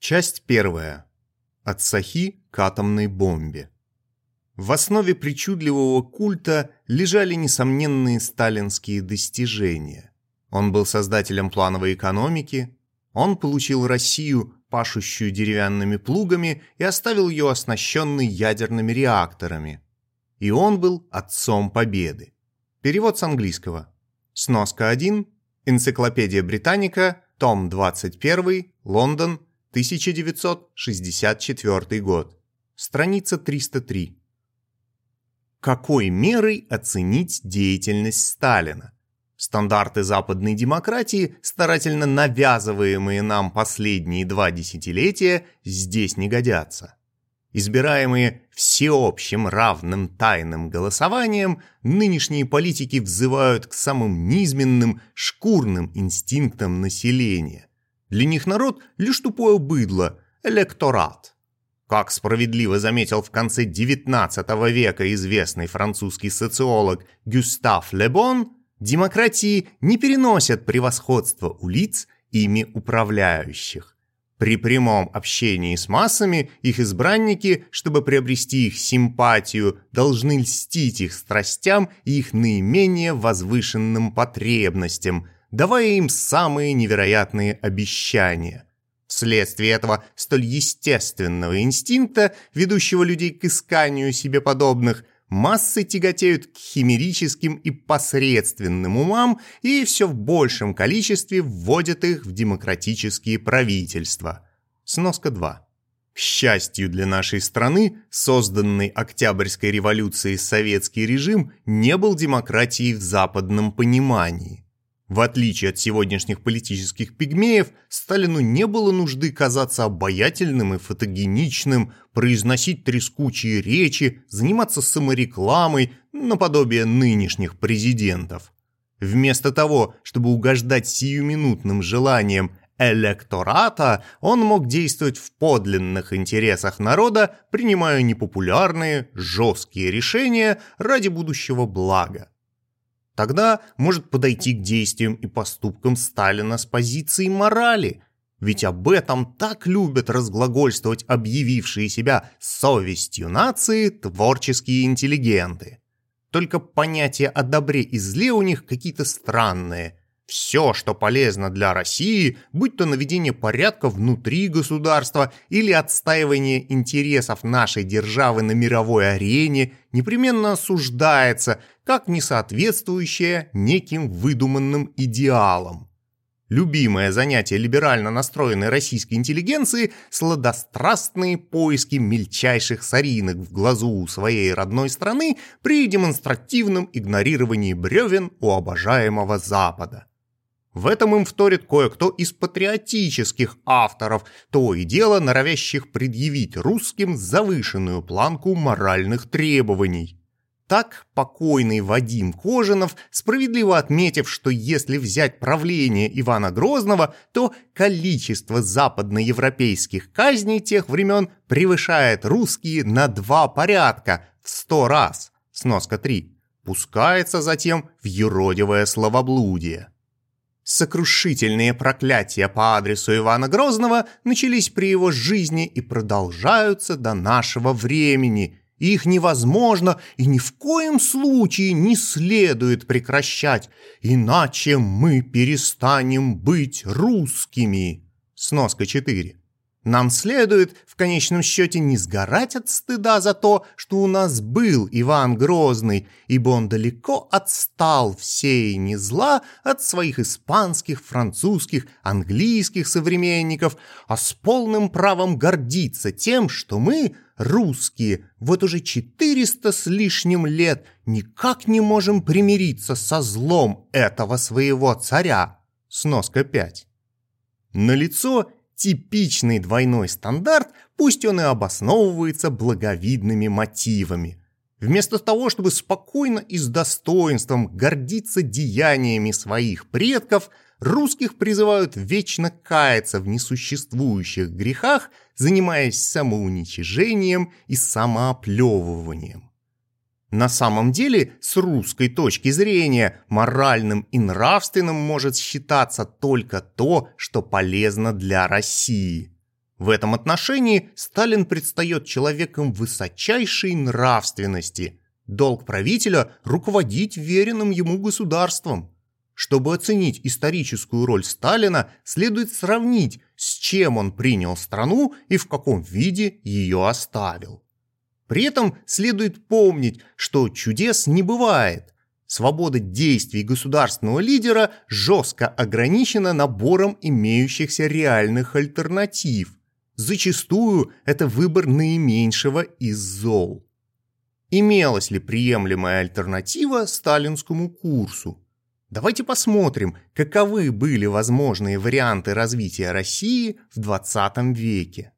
Часть первая. От Сахи к атомной бомбе. В основе причудливого культа лежали несомненные сталинские достижения. Он был создателем плановой экономики, он получил Россию, пашущую деревянными плугами, и оставил ее оснащенной ядерными реакторами. И он был отцом победы. Перевод с английского. Сноска 1. Энциклопедия Британика, том 21, Лондон, 1964 год. Страница 303. Какой мерой оценить деятельность Сталина? Стандарты западной демократии, старательно навязываемые нам последние два десятилетия, здесь не годятся. Избираемые всеобщим равным тайным голосованием, нынешние политики взывают к самым низменным шкурным инстинктам населения. Для них народ – лишь тупое быдло, электорат. Как справедливо заметил в конце XIX века известный французский социолог Гюстав Лебон, демократии не переносят превосходства у лиц, ими управляющих. При прямом общении с массами их избранники, чтобы приобрести их симпатию, должны льстить их страстям и их наименее возвышенным потребностям, давая им самые невероятные обещания. Вследствие этого столь естественного инстинкта, ведущего людей к исканию себе подобных, массы тяготеют к химерическим и посредственным умам и все в большем количестве вводят их в демократические правительства. Сноска 2. К счастью для нашей страны, созданный Октябрьской революцией советский режим не был демократией в западном понимании. В отличие от сегодняшних политических пигмеев, Сталину не было нужды казаться обаятельным и фотогеничным, произносить трескучие речи, заниматься саморекламой, наподобие нынешних президентов. Вместо того, чтобы угождать сиюминутным желаниям электората, он мог действовать в подлинных интересах народа, принимая непопулярные, жесткие решения ради будущего блага. Тогда может подойти к действиям и поступкам Сталина с позиции морали. Ведь об этом так любят разглагольствовать объявившие себя совестью нации творческие интеллигенты. Только понятия о добре и зле у них какие-то странные. Все, что полезно для России, будь то наведение порядка внутри государства или отстаивание интересов нашей державы на мировой арене, непременно осуждается как несоответствующее неким выдуманным идеалам. Любимое занятие либерально настроенной российской интеллигенции – сладострастные поиски мельчайших соринок в глазу своей родной страны при демонстративном игнорировании бревен у обожаемого Запада. В этом им вторит кое-кто из патриотических авторов, то и дело норовящих предъявить русским завышенную планку моральных требований. Так покойный Вадим Кожинов, справедливо отметив, что если взять правление Ивана Грозного, то количество западноевропейских казней тех времен превышает русские на два порядка, в сто раз, сноска 3, пускается затем в юродивое словоблудие. Сокрушительные проклятия по адресу Ивана Грозного начались при его жизни и продолжаются до нашего времени. Их невозможно и ни в коем случае не следует прекращать, иначе мы перестанем быть русскими. Сноска 4. Нам следует в конечном счете не сгорать от стыда за то, что у нас был Иван Грозный, ибо он далеко отстал всей не зла от своих испанских, французских, английских современников, а с полным правом гордиться тем, что мы, русские, вот уже четыреста с лишним лет никак не можем примириться со злом этого своего царя. Сноска 5. На лицо типичный двойной стандарт, пусть он и обосновывается благовидными мотивами. Вместо того, чтобы спокойно и с достоинством гордиться деяниями своих предков, русских призывают вечно каяться в несуществующих грехах, занимаясь самоуничижением и самооплевыванием. На самом деле, с русской точки зрения, моральным и нравственным может считаться только то, что полезно для России. В этом отношении Сталин предстает человеком высочайшей нравственности. Долг правителя – руководить веренным ему государством. Чтобы оценить историческую роль Сталина, следует сравнить, с чем он принял страну и в каком виде ее оставил. При этом следует помнить, что чудес не бывает. Свобода действий государственного лидера жестко ограничена набором имеющихся реальных альтернатив. Зачастую это выбор наименьшего из зол. Имелась ли приемлемая альтернатива сталинскому курсу? Давайте посмотрим, каковы были возможные варианты развития России в 20 веке.